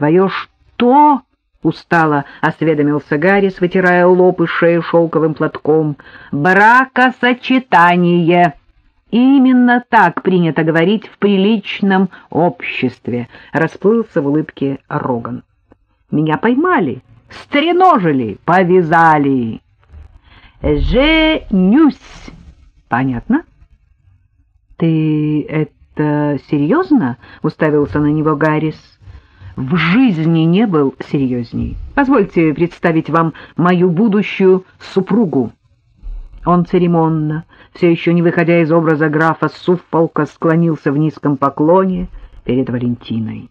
Твое что? — устало осведомился Гаррис, вытирая лоб и шею шелковым платком. «Бракосочетание!» «Именно так принято говорить в приличном обществе», — расплылся в улыбке Роган. «Меня поймали, стреножили, повязали». «Женюсь!» «Понятно?» «Ты это серьезно?» — уставился на него Гаррис в жизни не был серьезней. Позвольте представить вам мою будущую супругу. Он церемонно, все еще не выходя из образа графа Суффолка, склонился в низком поклоне перед Валентиной.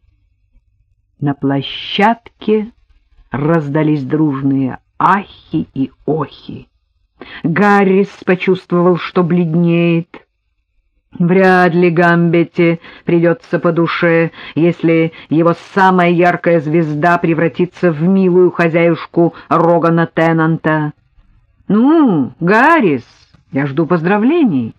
На площадке раздались дружные ахи и охи. Гаррис почувствовал, что бледнеет, Вряд ли Гамбете придется по душе, если его самая яркая звезда превратится в милую хозяюшку Рогана Теннанта. «Ну, Гаррис, я жду поздравлений».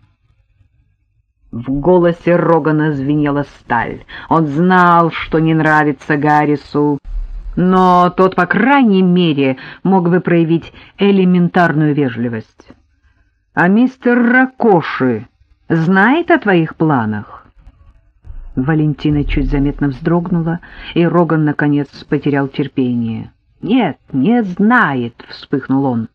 В голосе Рогана звенела сталь. Он знал, что не нравится Гаррису, но тот, по крайней мере, мог бы проявить элементарную вежливость. А мистер Ракоши знает о твоих планах?» Валентина чуть заметно вздрогнула, и Роган, наконец, потерял терпение. «Нет, не знает», — вспыхнул он.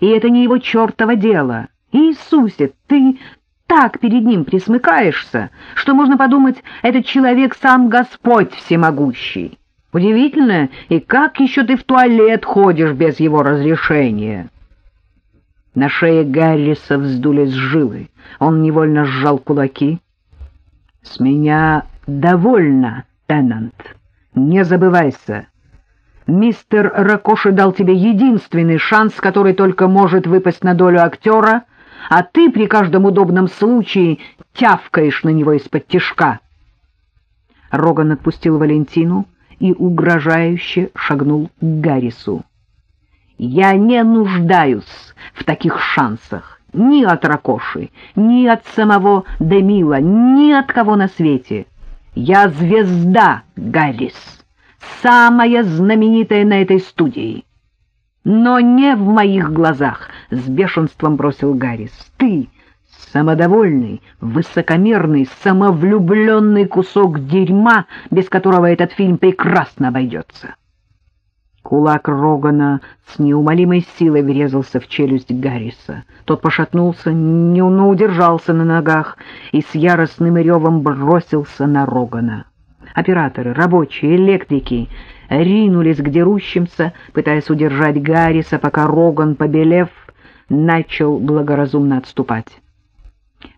«И это не его чертово дело. Иисусе, ты так перед ним присмыкаешься, что можно подумать, этот человек сам Господь всемогущий. Удивительно, и как еще ты в туалет ходишь без его разрешения?» На шее Гарриса вздулись жилы. Он невольно сжал кулаки. — С меня довольно, Теннант. Не забывайся. Мистер Ракоши дал тебе единственный шанс, который только может выпасть на долю актера, а ты при каждом удобном случае тявкаешь на него из-под тишка. Роган отпустил Валентину и угрожающе шагнул к Гаррису. Я не нуждаюсь в таких шансах ни от Ракоши, ни от самого Демила, ни от кого на свете. Я звезда, Гаррис, самая знаменитая на этой студии. Но не в моих глазах, — с бешенством бросил Гаррис. Ты самодовольный, высокомерный, самовлюбленный кусок дерьма, без которого этот фильм прекрасно обойдется. Кулак Рогана с неумолимой силой врезался в челюсть Гарриса. Тот пошатнулся, но удержался на ногах и с яростным ревом бросился на Рогана. Операторы, рабочие, электрики ринулись к дерущимся, пытаясь удержать Гарриса, пока Роган, побелев, начал благоразумно отступать.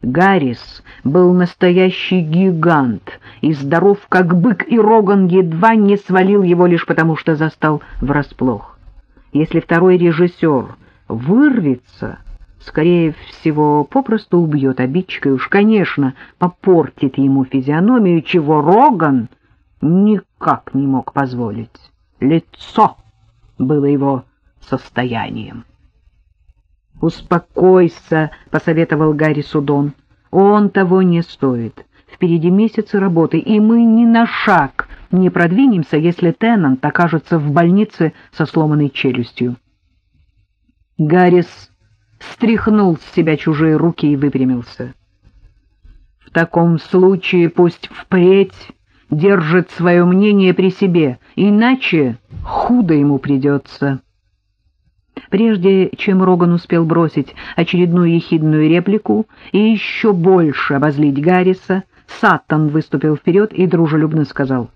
Гаррис был настоящий гигант и здоров, как бык, и Роган едва не свалил его лишь потому, что застал врасплох. Если второй режиссер вырвется, скорее всего, попросту убьет обидчика и уж, конечно, попортит ему физиономию, чего Роган никак не мог позволить. Лицо было его состоянием. «Успокойся», — посоветовал Гарри Судон. «Он того не стоит. Впереди месяцы работы, и мы ни на шаг не продвинемся, если Теннант окажется в больнице со сломанной челюстью». Гаррис стряхнул с себя чужие руки и выпрямился. «В таком случае пусть впредь держит свое мнение при себе, иначе худо ему придется». Прежде чем Роган успел бросить очередную ехидную реплику и еще больше обозлить Гарриса, Саттон выступил вперед и дружелюбно сказал.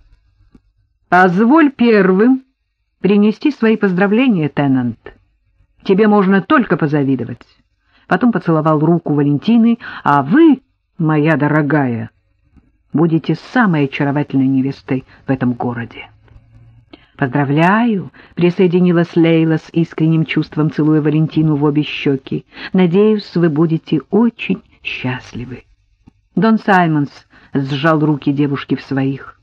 «Позволь первым принести свои поздравления, Теннант. Тебе можно только позавидовать». Потом поцеловал руку Валентины, «А вы, моя дорогая, будете самой очаровательной невестой в этом городе». «Поздравляю!» — присоединилась Лейла с искренним чувством, целуя Валентину в обе щеки. «Надеюсь, вы будете очень счастливы». Дон Саймонс сжал руки девушки в своих.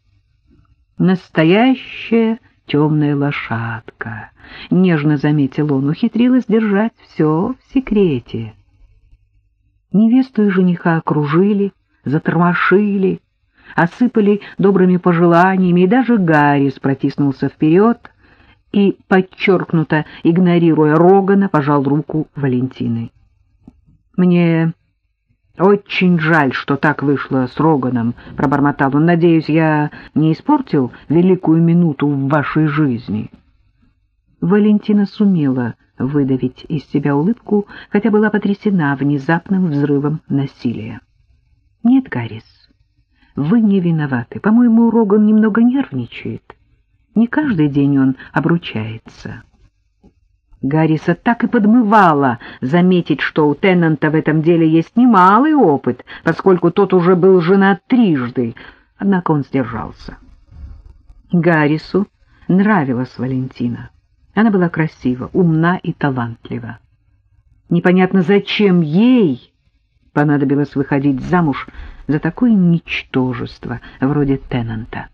«Настоящая темная лошадка», — нежно заметил он, ухитрилась держать все в секрете. Невесту и жениха окружили, затормошили, осыпали добрыми пожеланиями, и даже Гаррис протиснулся вперед и, подчеркнуто игнорируя Рогана, пожал руку Валентины. «Мне очень жаль, что так вышло с Роганом», — пробормотал он. «Надеюсь, я не испортил великую минуту в вашей жизни». Валентина сумела выдавить из себя улыбку, хотя была потрясена внезапным взрывом насилия. «Нет, Гаррис, вы не виноваты. По-моему, Роган немного нервничает. Не каждый день он обручается». Гарриса так и подмывала заметить, что у Теннанта в этом деле есть немалый опыт, поскольку тот уже был женат трижды, однако он сдержался. Гаррису нравилась Валентина. Она была красива, умна и талантлива. Непонятно, зачем ей понадобилось выходить замуж за такое ничтожество, вроде Теннанта.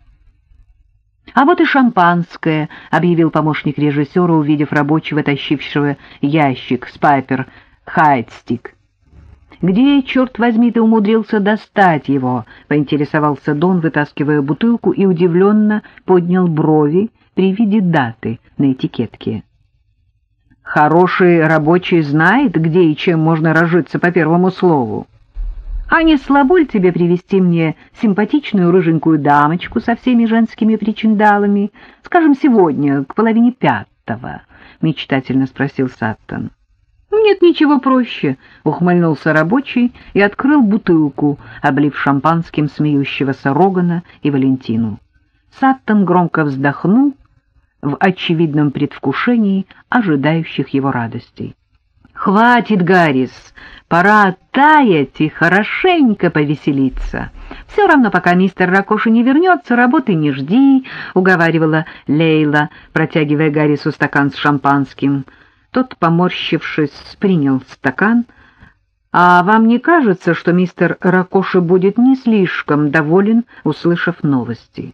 «А вот и шампанское», — объявил помощник режиссера, увидев рабочего, тащившего ящик с Пайпер Хайдстик. «Где, черт возьми, ты умудрился достать его?» — поинтересовался Дон, вытаскивая бутылку, и удивленно поднял брови при виде даты на этикетке. «Хороший рабочий знает, где и чем можно разжиться по первому слову». А не слабо ли тебе привести мне симпатичную рыженькую дамочку со всеми женскими причиндалами, скажем, сегодня, к половине пятого? — мечтательно спросил Саттон. — Нет ничего проще, — ухмыльнулся рабочий и открыл бутылку, облив шампанским смеющегося Рогана и Валентину. Саттон громко вздохнул в очевидном предвкушении ожидающих его радостей. «Хватит, Гаррис, пора оттаять и хорошенько повеселиться. Все равно, пока мистер Ракоши не вернется, работы не жди», — уговаривала Лейла, протягивая Гаррису стакан с шампанским. Тот, поморщившись, принял стакан. «А вам не кажется, что мистер Ракоши будет не слишком доволен, услышав новости?»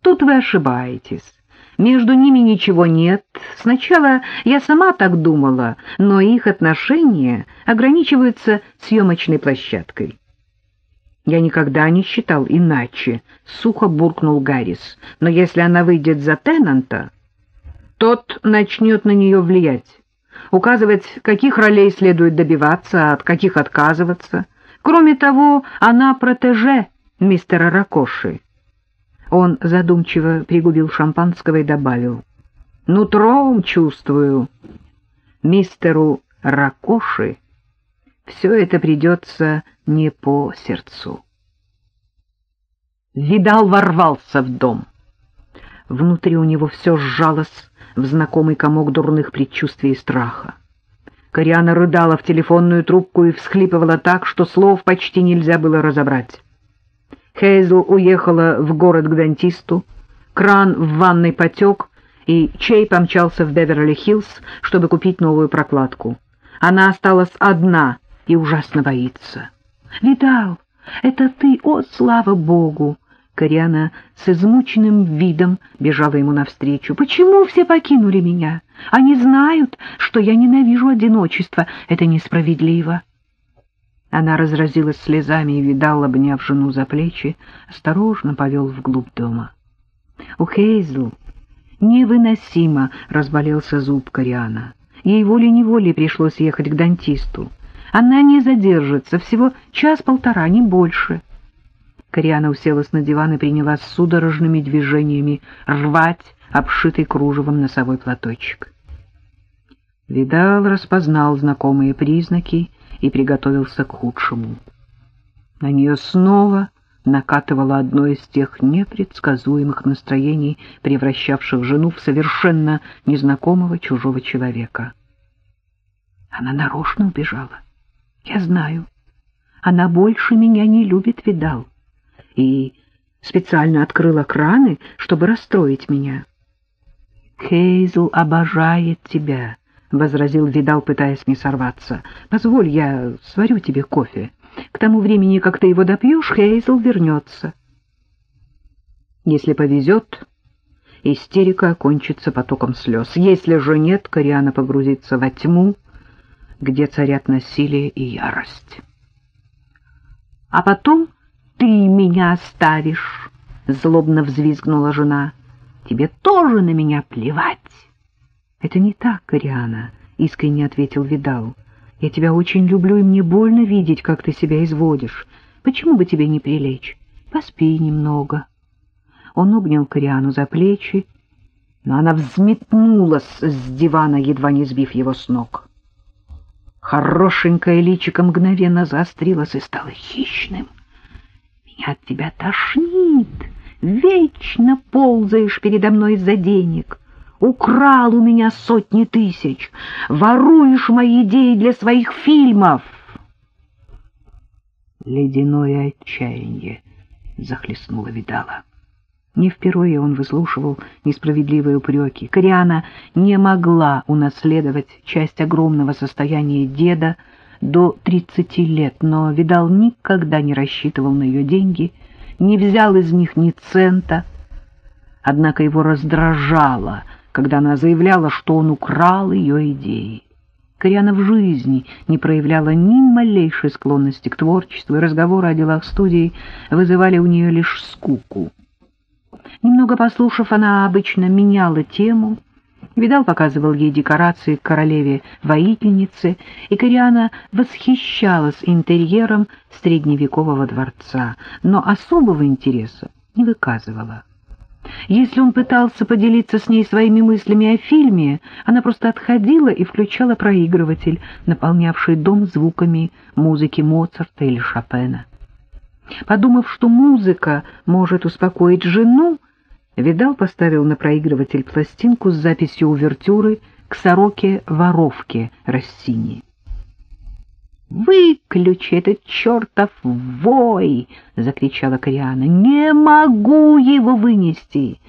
«Тут вы ошибаетесь». Между ними ничего нет. Сначала я сама так думала, но их отношения ограничиваются съемочной площадкой. Я никогда не считал иначе, — сухо буркнул Гаррис. Но если она выйдет за Теннанта, тот начнет на нее влиять, указывать, каких ролей следует добиваться, от каких отказываться. Кроме того, она протеже мистера Ракоши. Он задумчиво пригубил шампанского и добавил. «Нутром чувствую. Мистеру Ракоши все это придется не по сердцу». Видал ворвался в дом. Внутри у него все сжалось в знакомый комок дурных предчувствий и страха. Кориана рыдала в телефонную трубку и всхлипывала так, что слов почти нельзя было разобрать. Хейзл уехала в город к дантисту, кран в ванной потек, и Чей помчался в Беверли-Хиллз, чтобы купить новую прокладку. Она осталась одна и ужасно боится. «Видал, это ты, о, слава богу!» Кориана с измученным видом бежала ему навстречу. «Почему все покинули меня? Они знают, что я ненавижу одиночество. Это несправедливо». Она разразилась слезами и видал, обняв жену за плечи, осторожно повел вглубь дома. У Хейзл невыносимо разболелся зуб Кориана. Ей волей-неволей пришлось ехать к дантисту. Она не задержится, всего час-полтора, не больше. Кориана уселась на диван и принялась судорожными движениями рвать обшитый кружевом носовой платочек. Видал, распознал знакомые признаки и приготовился к худшему. На нее снова накатывало одно из тех непредсказуемых настроений, превращавших жену в совершенно незнакомого чужого человека. Она нарочно убежала. Я знаю. Она больше меня не любит, видал. И специально открыла краны, чтобы расстроить меня. Хейзл обожает тебя, — возразил Видал, пытаясь не сорваться. — Позволь, я сварю тебе кофе. К тому времени, как ты его допьешь, Хейзл вернется. Если повезет, истерика окончится потоком слез. Если же нет, Кориана погрузится во тьму, где царят насилие и ярость. А потом ты меня оставишь!» — злобно взвизгнула жена. «Тебе тоже на меня плевать!» «Это не так, Кориана», — искренне ответил Видал. «Я тебя очень люблю, и мне больно видеть, как ты себя изводишь. Почему бы тебе не прилечь? Поспи немного». Он обнял Кориану за плечи, но она взметнулась с дивана, едва не сбив его с ног. Хорошенькое личико мгновенно заострилось и стало хищным. «Меня от тебя тошнит! Вечно ползаешь передо мной из-за денег!» Украл у меня сотни тысяч, воруешь мои идеи для своих фильмов. Ледяное отчаяние захлестнуло Видала. Не впервые он выслушивал несправедливые упреки. Кориана не могла унаследовать часть огромного состояния деда до тридцати лет, но Видал никогда не рассчитывал на ее деньги, не взял из них ни цента. Однако его раздражало, когда она заявляла, что он украл ее идеи. Кориана в жизни не проявляла ни малейшей склонности к творчеству, и разговоры о делах студии вызывали у нее лишь скуку. Немного послушав, она обычно меняла тему. Видал показывал ей декорации к королеве-воительнице, и Кориана восхищалась интерьером средневекового дворца, но особого интереса не выказывала. Если он пытался поделиться с ней своими мыслями о фильме, она просто отходила и включала проигрыватель, наполнявший дом звуками музыки Моцарта или Шопена. Подумав, что музыка может успокоить жену, Видал поставил на проигрыватель пластинку с записью увертюры к сороке-воровке Рассини. «Выключи этот чертов вой!» — закричала Кориана. «Не могу его вынести!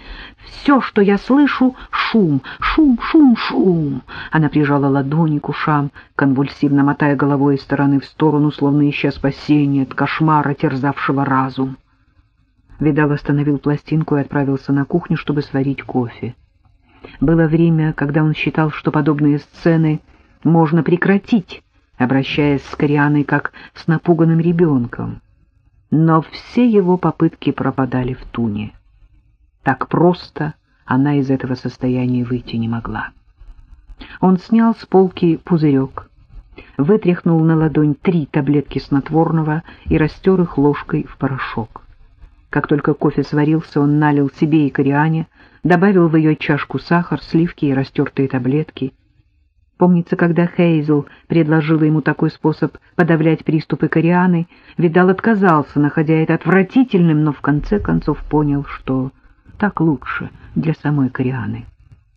Все, что я слышу — шум, шум, шум, шум!» Она прижала ладони к ушам, конвульсивно мотая головой из стороны в сторону, словно ища спасения от кошмара, терзавшего разум. Видал остановил пластинку и отправился на кухню, чтобы сварить кофе. Было время, когда он считал, что подобные сцены можно прекратить, обращаясь с Корианой как с напуганным ребенком. Но все его попытки пропадали в туне. Так просто она из этого состояния выйти не могла. Он снял с полки пузырек, вытряхнул на ладонь три таблетки снотворного и растер их ложкой в порошок. Как только кофе сварился, он налил себе и Кориане, добавил в ее чашку сахар, сливки и растертые таблетки — Помнится, когда Хейзел предложила ему такой способ подавлять приступы корианы, Видал отказался, находя это отвратительным, но в конце концов понял, что так лучше для самой корианы.